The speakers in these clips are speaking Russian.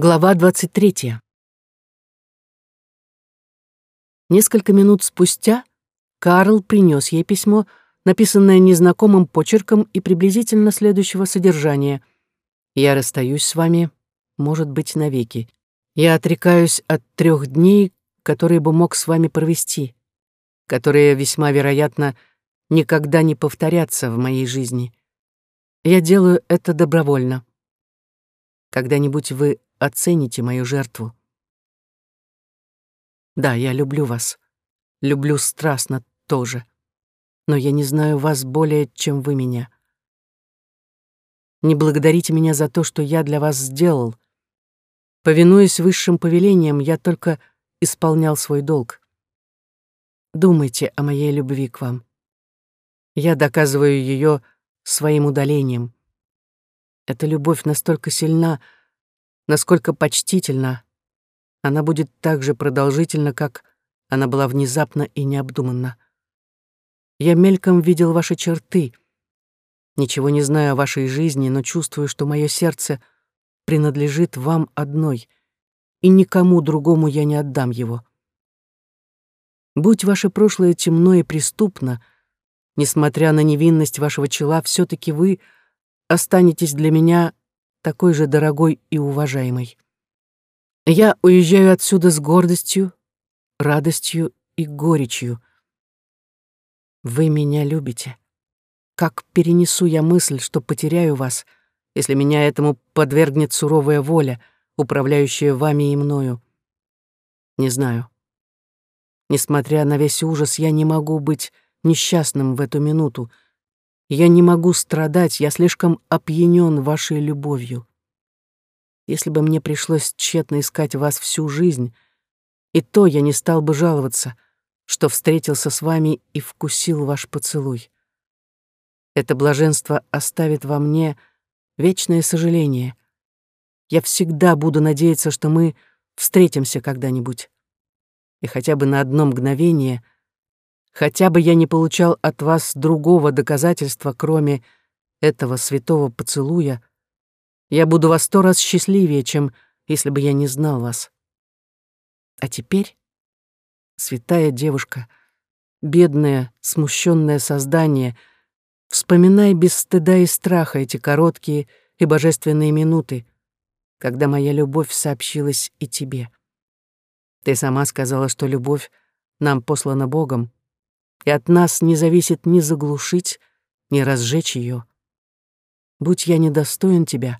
Глава 23. Несколько минут спустя Карл принес ей письмо, написанное незнакомым почерком и приблизительно следующего содержания. «Я расстаюсь с вами, может быть, навеки. Я отрекаюсь от трех дней, которые бы мог с вами провести, которые, весьма вероятно, никогда не повторятся в моей жизни. Я делаю это добровольно. Когда-нибудь вы оцените мою жертву. Да, я люблю вас. Люблю страстно тоже. Но я не знаю вас более, чем вы меня. Не благодарите меня за то, что я для вас сделал. Повинуясь высшим повелениям, я только исполнял свой долг. Думайте о моей любви к вам. Я доказываю ее своим удалением. Эта любовь настолько сильна, насколько почтительна. Она будет так же продолжительна, как она была внезапно и необдуманна. Я мельком видел ваши черты. Ничего не знаю о вашей жизни, но чувствую, что мое сердце принадлежит вам одной, и никому другому я не отдам его. Будь ваше прошлое темно и преступно, несмотря на невинность вашего чела, все таки вы останетесь для меня такой же дорогой и уважаемой. Я уезжаю отсюда с гордостью, радостью и горечью. Вы меня любите. Как перенесу я мысль, что потеряю вас, если меня этому подвергнет суровая воля, управляющая вами и мною? Не знаю. Несмотря на весь ужас, я не могу быть несчастным в эту минуту, я не могу страдать, я слишком опьянен вашей любовью. Если бы мне пришлось тщетно искать вас всю жизнь, и то я не стал бы жаловаться, что встретился с вами и вкусил ваш поцелуй. Это блаженство оставит во мне вечное сожаление. Я всегда буду надеяться, что мы встретимся когда-нибудь. И хотя бы на одно мгновение — Хотя бы я не получал от вас другого доказательства, кроме этого святого поцелуя, я буду во сто раз счастливее, чем если бы я не знал вас. А теперь, святая девушка, бедное, смущенное создание, вспоминай без стыда и страха эти короткие и божественные минуты, когда моя любовь сообщилась и тебе. Ты сама сказала, что любовь нам послана Богом, и от нас не зависит ни заглушить, ни разжечь ее. Будь я недостоин тебя,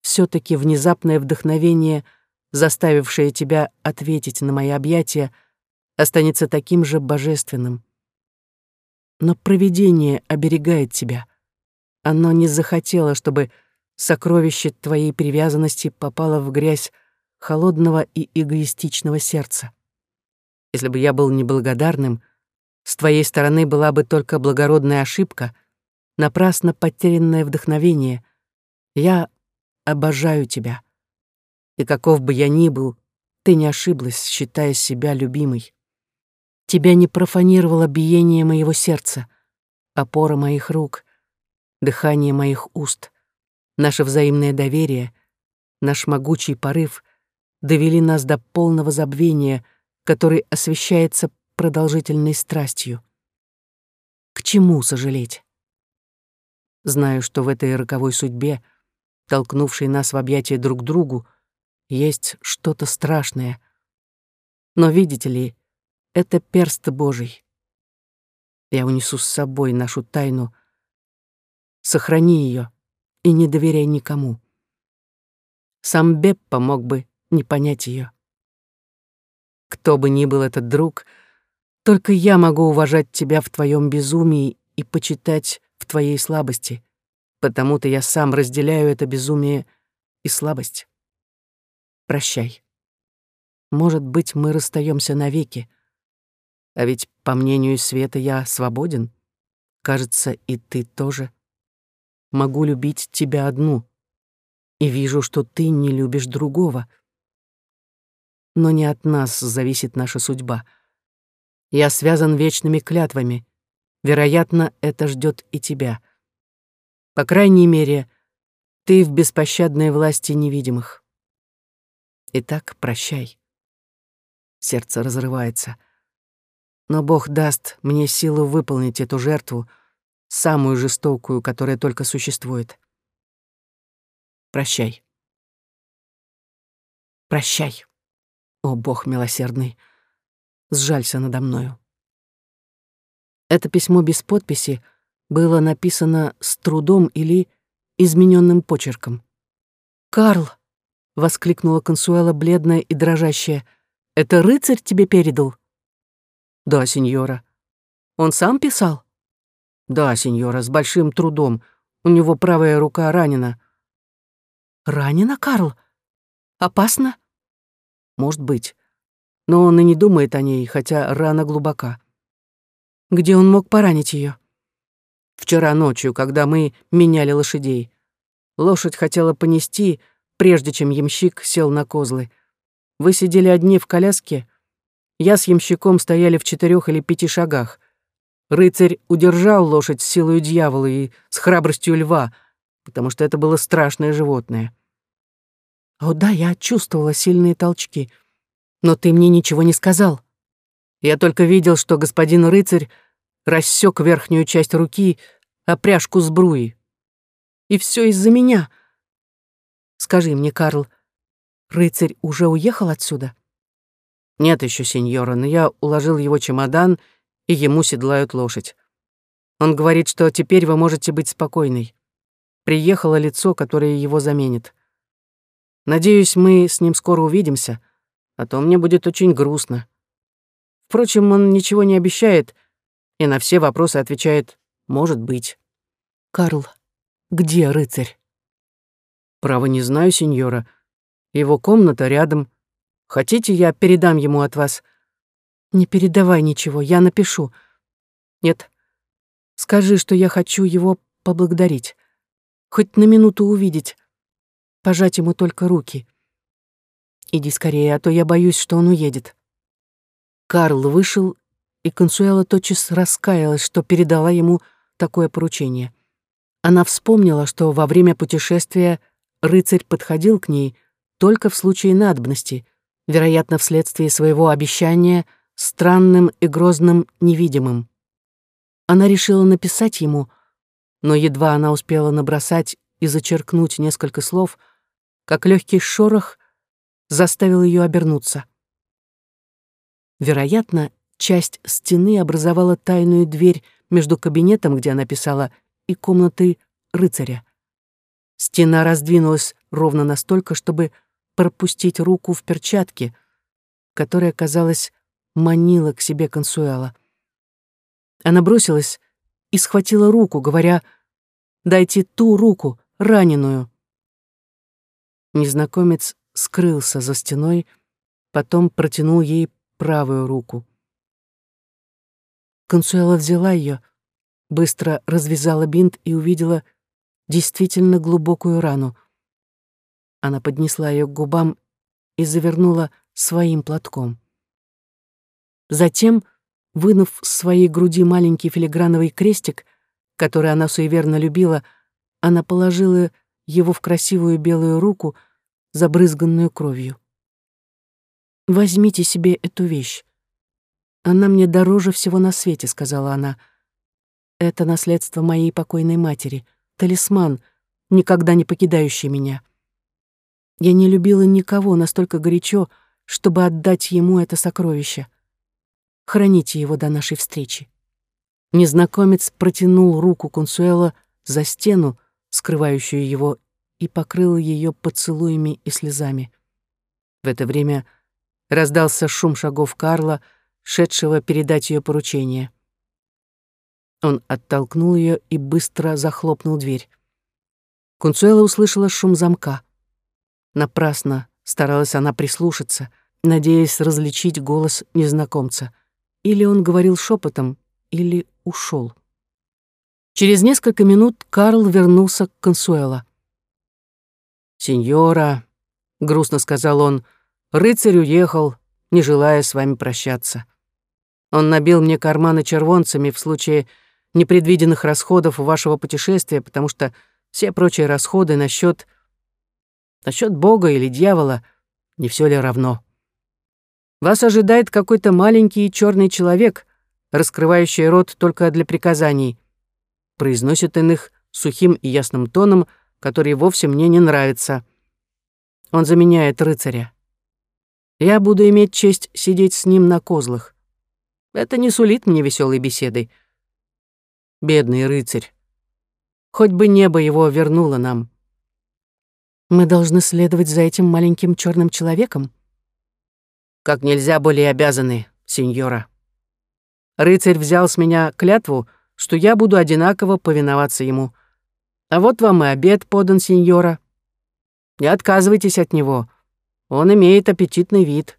все таки внезапное вдохновение, заставившее тебя ответить на мои объятия, останется таким же божественным. Но провидение оберегает тебя. Оно не захотело, чтобы сокровище твоей привязанности попало в грязь холодного и эгоистичного сердца. Если бы я был неблагодарным — с твоей стороны была бы только благородная ошибка, напрасно потерянное вдохновение. Я обожаю тебя. И каков бы я ни был, ты не ошиблась, считая себя любимой. Тебя не профанировало биение моего сердца, опора моих рук, дыхание моих уст, наше взаимное доверие, наш могучий порыв довели нас до полного забвения, который освещается продолжительной страстью. К чему сожалеть? Знаю, что в этой роковой судьбе, толкнувшей нас в объятия друг другу, есть что-то страшное. Но видите ли, это перст Божий. Я унесу с собой нашу тайну. Сохрани ее и не доверяй никому. Сам Беппа мог бы не понять ее. Кто бы ни был этот друг — только я могу уважать тебя в твоем безумии и почитать в твоей слабости, потому-то я сам разделяю это безумие и слабость. Прощай. Может быть, мы расстаемся навеки. А ведь, по мнению Света, я свободен. Кажется, и ты тоже. Могу любить тебя одну. И вижу, что ты не любишь другого. Но не от нас зависит наша судьба — я связан вечными клятвами. Вероятно, это ждет и тебя. По крайней мере, ты в беспощадной власти невидимых. Итак, прощай. Сердце разрывается. Но Бог даст мне силу выполнить эту жертву, самую жестокую, которая только существует. Прощай. Прощай. О, Бог милосердный, сжалься надо мною. Это письмо без подписи было написано с трудом или измененным почерком. «Карл!» — воскликнула Консуэла, бледная и дрожащая. «Это рыцарь тебе передал?» «Да, сеньора». «Он сам писал?» «Да, сеньора, с большим трудом. У него правая рука ранена». «Ранена, Карл? Опасно?» «Может быть. Но он и не думает о ней, хотя рана глубока». «Где он мог поранить ее? «Вчера ночью, когда мы меняли лошадей. Лошадь хотела понести, прежде чем ямщик сел на козлы. Вы сидели одни в коляске. Я с ямщиком стояли в четырех или пяти шагах. Рыцарь удержал лошадь силой дьявола и с храбростью льва, потому что это было страшное животное. О да, я чувствовала сильные толчки. Но ты мне ничего не сказал. Я только видел, что господин рыцарь рассек верхнюю часть руки, а пряжку сбруи. И все из-за меня. Скажи мне, Карл, рыцарь уже уехал отсюда? Нет еще, сеньора, но я уложил его чемодан, и ему седлают лошадь. Он говорит, что теперь вы можете быть спокойной. Приехало лицо, которое его заменит. Надеюсь, мы с ним скоро увидимся, а то мне будет очень грустно. Впрочем, он ничего не обещает и на все вопросы отвечает «может быть». Карл, где рыцарь? Право не знаю, сеньора. Его комната рядом. Хотите, я передам ему от вас? Не передавай ничего, я напишу. Нет, скажи, что я хочу его поблагодарить. Хоть на минуту увидеть. Пожать ему только руки. Иди скорее, а то я боюсь, что он уедет. Карл вышел, и Консуэла тотчас раскаялась, что передала ему такое поручение. Она вспомнила, что во время путешествия рыцарь подходил к ней только в случае надобности, вероятно, вследствие своего обещания странным и грозным невидимым. Она решила написать ему, но едва она успела набросать и зачеркнуть несколько слов, как легкий шорох заставил ее обернуться. Вероятно, часть стены образовала тайную дверь между кабинетом, где она писала, и комнатой рыцаря. Стена раздвинулась ровно настолько, чтобы пропустить руку в перчатке, которая, казалось, манила к себе Консуэла. Она бросилась и схватила руку, говоря «Дайте ту руку, раненую». Незнакомец скрылся за стеной, потом протянул ей правую руку. Консуэла взяла ее, быстро развязала бинт и увидела действительно глубокую рану. Она поднесла ее к губам и завернула своим платком. Затем, вынув с своей груди маленький филиграновый крестик, который она суеверно любила, она положила его в красивую белую руку, забрызганную кровью. «Возьмите себе эту вещь. Она мне дороже всего на свете», — сказала она, — это наследство моей покойной матери, талисман, никогда не покидающий меня. Я не любила никого настолько горячо, чтобы отдать ему это сокровище. Храните его до нашей встречи. Незнакомец протянул руку Консуэла за стену, скрывающую его, и покрыл ее поцелуями и слезами. В это время раздался шум шагов Карла, шедшего передать ее поручение. Он оттолкнул ее и быстро захлопнул дверь. Кунцуэла услышала шум замка. Напрасно старалась она прислушаться, надеясь различить голос незнакомца. Или он говорил шепотом, или ушел. Через несколько минут Карл вернулся к Консуэла. «Сеньора», — грустно сказал он, — «рыцарь уехал, не желая с вами прощаться. Он набил мне карманы червонцами в случае, непредвиденных расходов вашего путешествия, потому что все прочие расходы насчет насчет Бога или дьявола Не все ли равно? Вас ожидает какой-то маленький черный человек, раскрывающий рот только для приказаний. Произносит иных сухим и ясным тоном, который вовсе мне не нравится. Он заменяет рыцаря. Я буду иметь честь сидеть с ним на козлах. Это не сулит мне веселой беседы. Бедный рыцарь. Хоть бы небо его вернуло нам. Мы должны следовать за этим маленьким черным человеком? Как нельзя более обязаны, сеньора. Рыцарь взял с меня клятву, что я буду одинаково повиноваться ему. А вот вам и обед подан, сеньора. Не отказывайтесь от него. Он имеет аппетитный вид.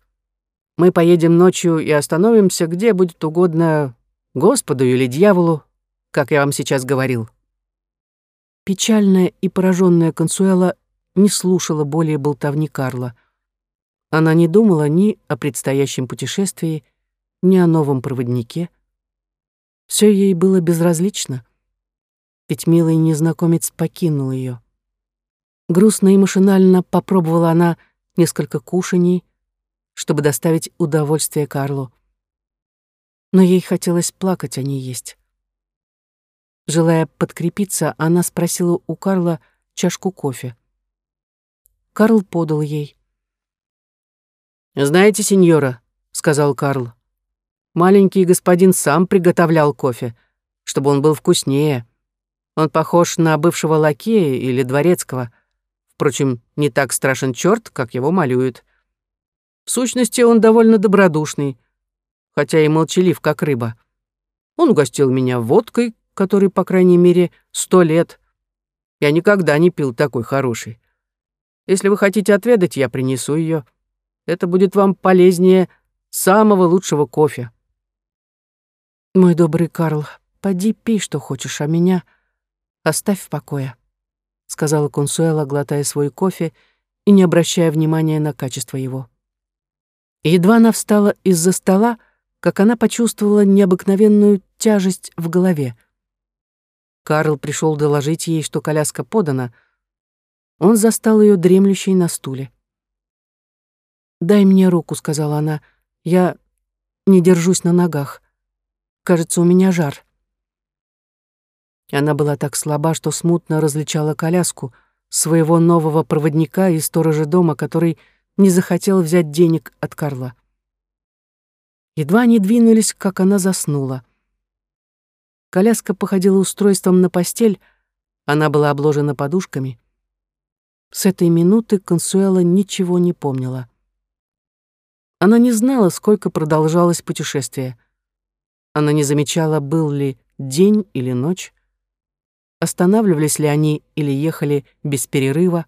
Мы поедем ночью и остановимся, где будет угодно Господу или дьяволу, как я вам сейчас говорил». Печальная и пораженная Консуэла не слушала более болтовни Карла. Она не думала ни о предстоящем путешествии, ни о новом проводнике. Все ей было безразлично, ведь милый незнакомец покинул ее. Грустно и машинально попробовала она несколько кушаний, чтобы доставить удовольствие Карлу. Но ей хотелось плакать, а не есть. Желая подкрепиться, она спросила у Карла чашку кофе. Карл подал ей. «Знаете, сеньора», — сказал Карл, «маленький господин сам приготовлял кофе, чтобы он был вкуснее. Он похож на бывшего лакея или дворецкого. Впрочем, не так страшен черт, как его малюют. В сущности, он довольно добродушный, хотя и молчалив, как рыба. Он угостил меня водкой, который, по крайней мере, сто лет. Я никогда не пил такой хороший. Если вы хотите отведать, я принесу ее. Это будет вам полезнее самого лучшего кофе. Мой добрый Карл, поди пей, что хочешь, а меня оставь в покое, сказала Консуэла, глотая свой кофе и не обращая внимания на качество его. едва она встала из-за стола, как она почувствовала необыкновенную тяжесть в голове. Карл пришел доложить ей, что коляска подана. Он застал ее дремлющей на стуле. «Дай мне руку», — сказала она. «Я не держусь на ногах. Кажется, у меня жар». Она была так слаба, что смутно различала коляску, своего нового проводника и сторожа дома, который не захотел взять денег от Карла. Едва они двинулись, как она заснула. Коляска походила устройством на постель, она была обложена подушками. С этой минуты Консуэла ничего не помнила. Она не знала, сколько продолжалось путешествие. Она не замечала, был ли день или ночь, останавливались ли они или ехали без перерыва.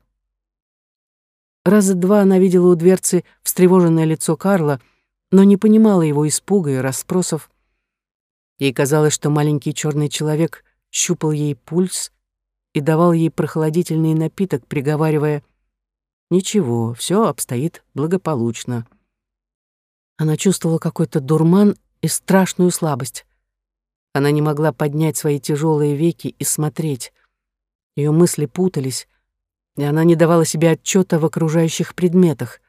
Раза два она видела у дверцы встревоженное лицо Карла, но не понимала его испуга и расспросов. Ей казалось, что маленький черный человек щупал ей пульс и давал ей прохладительный напиток, приговаривая «Ничего, все обстоит благополучно». Она чувствовала какой-то дурман и страшную слабость. Она не могла поднять свои тяжелые веки и смотреть. Ее мысли путались, и она не давала себе отчета в окружающих предметах.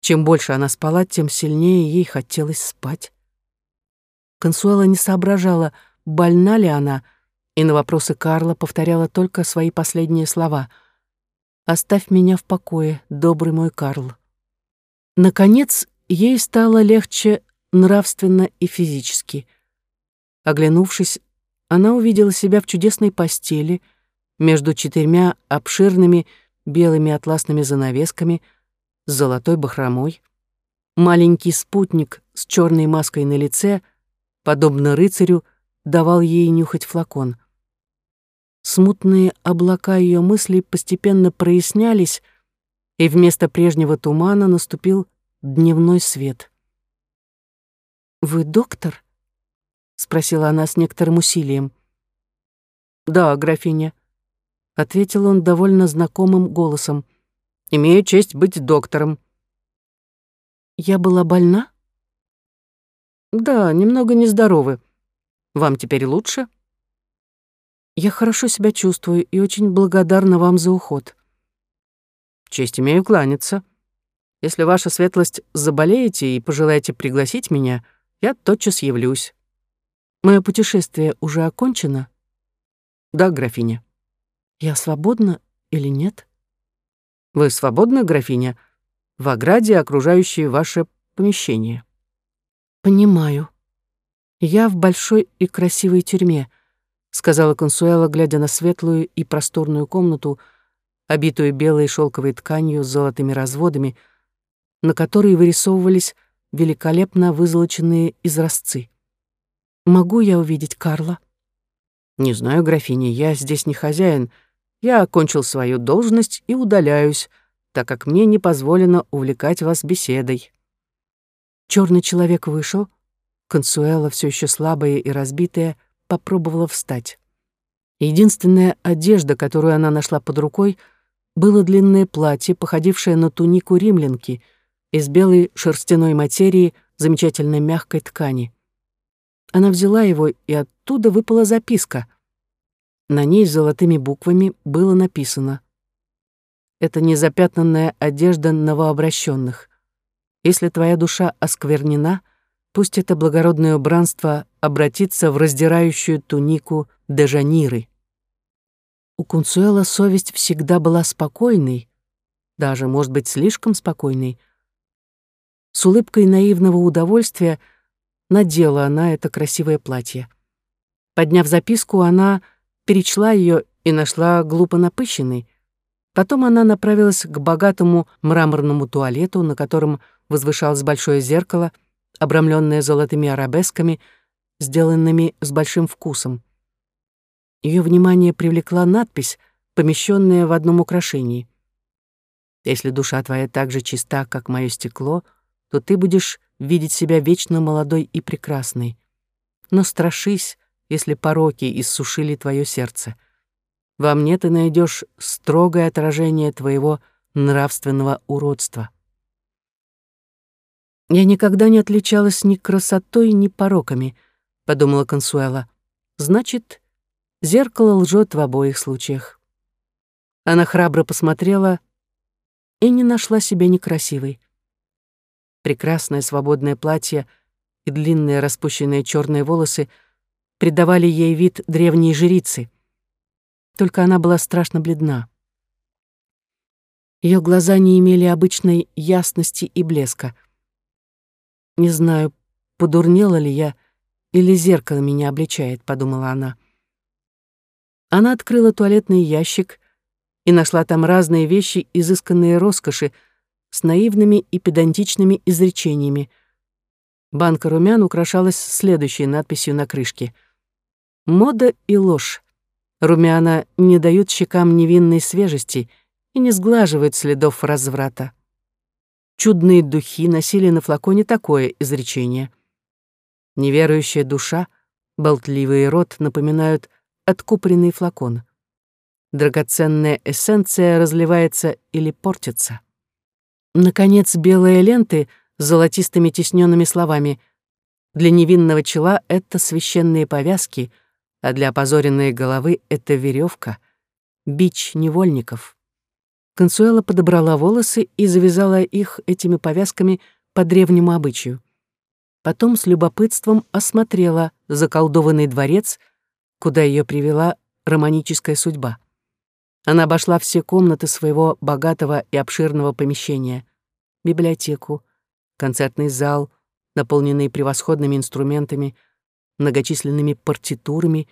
Чем больше она спала, тем сильнее ей хотелось спать. Консуэла не соображала, больна ли она, и на вопросы Карла повторяла только свои последние слова. «Оставь меня в покое, добрый мой Карл». Наконец, ей стало легче нравственно и физически. Оглянувшись, она увидела себя в чудесной постели между четырьмя обширными белыми атласными занавесками с золотой бахромой. Маленький спутник с черной маской на лице — подобно рыцарю, давал ей нюхать флакон. Смутные облака ее мыслей постепенно прояснялись, и вместо прежнего тумана наступил дневной свет. «Вы доктор?» — спросила она с некоторым усилием. «Да, графиня», — ответил он довольно знакомым голосом. «Имею честь быть доктором». «Я была больна?» Да, немного нездоровы. Вам теперь лучше? Я хорошо себя чувствую и очень благодарна вам за уход. Честь имею кланяться. Если ваша светлость заболеете и пожелаете пригласить меня, я тотчас явлюсь. Мое путешествие уже окончено? Да, графиня. Я свободна или нет? Вы свободны, графиня, в ограде, окружающей ваше помещение. Понимаю. Я в большой и красивой тюрьме, сказала Консуэла, глядя на светлую и просторную комнату, обитую белой шелковой тканью с золотыми разводами, на которой вырисовывались великолепно вызолоченные изразцы. «Могу я увидеть Карла?» «Не знаю, графиня, я здесь не хозяин. Я окончил свою должность и удаляюсь, так как мне не позволено увлекать вас беседой». Черный человек вышел. Консуэла, все еще слабая и разбитая, попробовала встать. Единственная одежда, которую она нашла под рукой, было длинное платье, походившее на тунику римлянки, из белой шерстяной материи замечательно мягкой ткани. Она взяла его, и оттуда выпала записка. На ней золотыми буквами было написано «Это незапятнанная одежда новообращенных. Если твоя душа осквернена, пусть это благородное убранство обратится в раздирающую тунику дежаниры». У Кунцуэла совесть всегда была спокойной, даже, может быть, слишком спокойной. С улыбкой наивного удовольствия — надела она это красивое платье. Подняв записку, она перечла ее и нашла глупо напыщенной. Потом она направилась к богатому мраморному туалету, на котором возвышалось большое зеркало, обрамленное золотыми арабесками, сделанными с большим вкусом. Ее внимание привлекла надпись, помещенная в одном украшении. «Если душа твоя так же чиста, как мое стекло, то ты будешь видеть себя вечно молодой и прекрасной. Но страшись, если пороки иссушили твое сердце. Во мне ты найдешь строгое отражение твоего нравственного уродства. «Я никогда не отличалась ни красотой, ни пороками», — подумала Консуэла. «Значит, зеркало лжет в обоих случаях». Она храбро посмотрела и не нашла себя некрасивой прекрасное свободное платье и длинные распущенные черные волосы придавали ей вид древней жрицы. Только она была страшно бледна. Ее глаза не имели обычной ясности и блеска. «Не знаю, подурнела ли я, или зеркало меня обличает», — подумала она. Она открыла туалетный ящик и нашла там разные вещи, изысканные роскоши, с наивными и педантичными изречениями. Банка румян украшалась следующей надписью на крышке. «Мода и ложь. Румяна не дают щекам невинной свежести и не сглаживают следов разврата». Чудные духи носили на флаконе такое изречение. Неверующая душа, болтливый рот напоминают откупоренный флакон. Драгоценная эссенция разливается или портится. Наконец, белые ленты с золотистыми тисненными словами «Для невинного чела это священные повязки, а для опозоренной головы это веревка, бич невольников». Консуэла подобрала волосы и завязала их этими повязками по древнему обычаю. Потом с любопытством осмотрела заколдованный дворец, куда ее привела романическая судьба. Она обошла все комнаты своего богатого и обширного помещения. Библиотеку, концертный зал, наполненный превосходными инструментами, многочисленными партитурами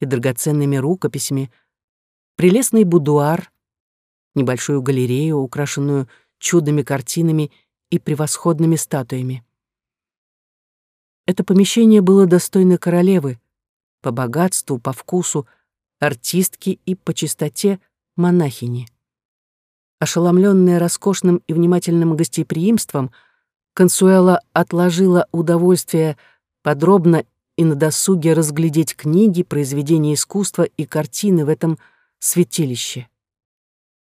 и драгоценными рукописями, прелестный будуар, небольшую галерею, украшенную чудными картинами и превосходными статуями. Это помещение было достойно королевы, по богатству, по вкусу, артистки и по чистоте монахини. Ошеломленная роскошным и внимательным гостеприимством, Консуэла отложила удовольствие подробно и на досуге разглядеть книги, произведения искусства и картины в этом святилище.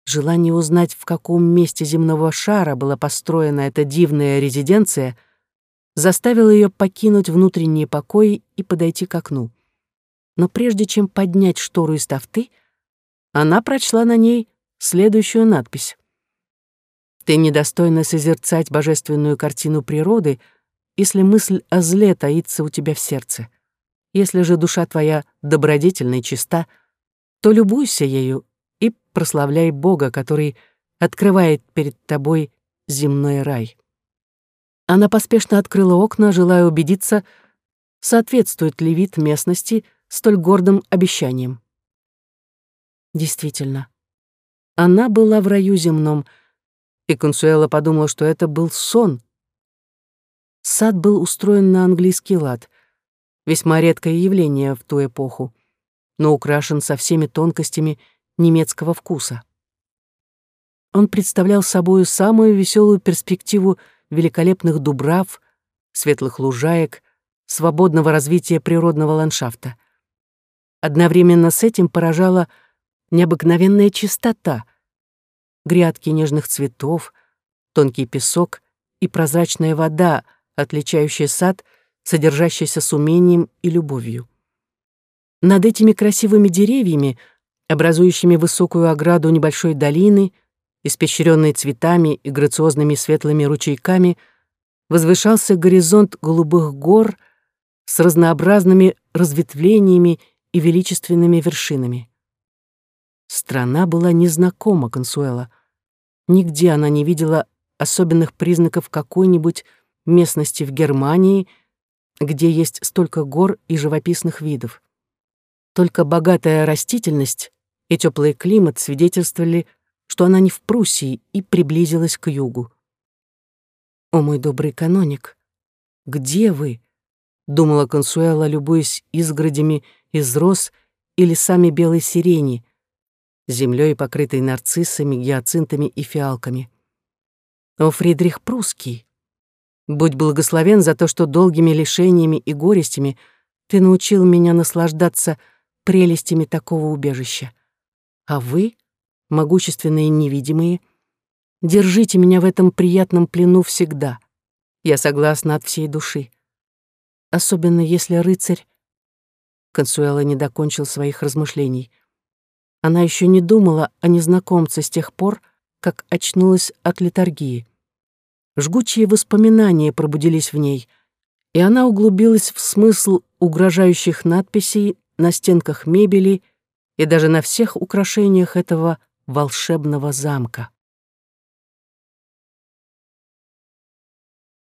Желание узнать, в каком месте земного шара была построена эта дивная резиденция, заставило ее покинуть внутренние покои и подойти к окну. Но прежде чем поднять штору из тафты, она прочла на ней следующую надпись. Ты недостойна созерцать божественную картину природы, если мысль о зле таится у тебя в сердце. Если же душа твоя добродетельна и чиста, то любуйся ею и прославляй Бога, который открывает перед тобой земной рай. Она поспешно открыла окна, желая убедиться, соответствует ли вид местности столь гордым обещаниям. Действительно, она была в раю земном, и Консуэла подумала, что это был сон. Сад был устроен на английский лад, весьма редкое явление в ту эпоху, но украшен со всеми тонкостями немецкого вкуса. Он представлял собою самую веселую перспективу великолепных дубрав, светлых лужаек, свободного развития природного ландшафта. Одновременно с этим поражала необыкновенная чистота, грядки нежных цветов, тонкий песок и прозрачная вода, отличающая сад, содержащийся с умением и любовью. Над этими красивыми деревьями, образующими высокую ограду небольшой долины, испещренной цветами и грациозными светлыми ручейками, возвышался горизонт голубых гор с разнообразными разветвлениями и величественными вершинами. Страна была незнакома Консуэла. Нигде она не видела особенных признаков какой-нибудь местности в Германии, где есть столько гор и живописных видов. Только богатая растительность и теплый климат свидетельствовали, что она не в Пруссии и приблизилась к югу. «О, мой добрый каноник, где вы?» — думала Консуэла, любуясь изгородями из роз и лесами белой сирени, землей, покрытой нарциссами, гиацинтами и фиалками. О, Фридрих Прусский, будь благословен за то, что долгими лишениями и горестями ты научил меня наслаждаться прелестями такого убежища. А вы, могущественные невидимые, держите меня в этом приятном плену всегда. Я согласна от всей души. Особенно если рыцарь... Консуэла не докончил своих размышлений — она еще не думала о незнакомце с тех пор, как очнулась от литургии. Жгучие воспоминания пробудились в ней, и она углубилась в смысл угрожающих надписей на стенках мебели и даже на всех украшениях этого волшебного замка.